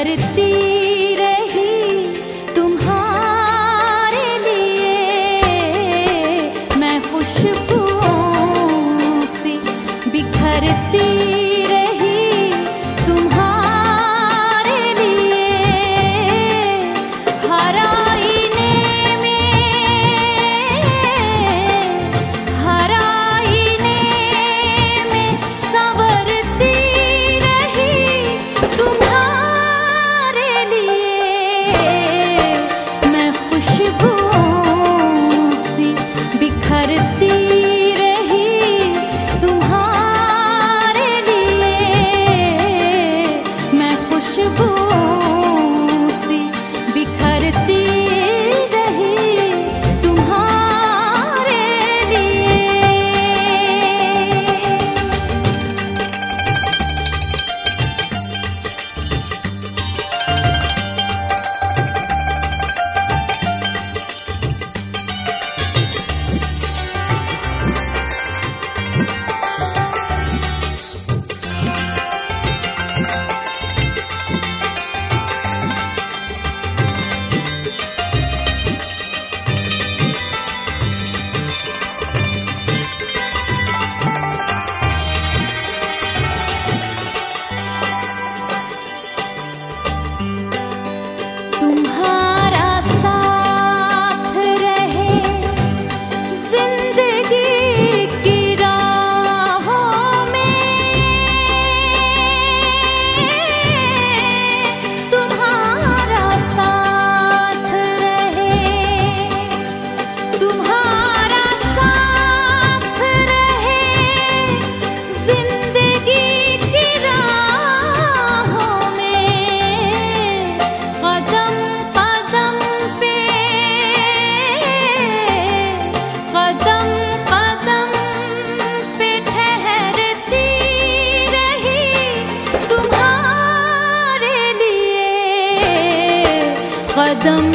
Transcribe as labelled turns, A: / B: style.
A: करती रही तुम्हारे लिए मैं बिखरती рядом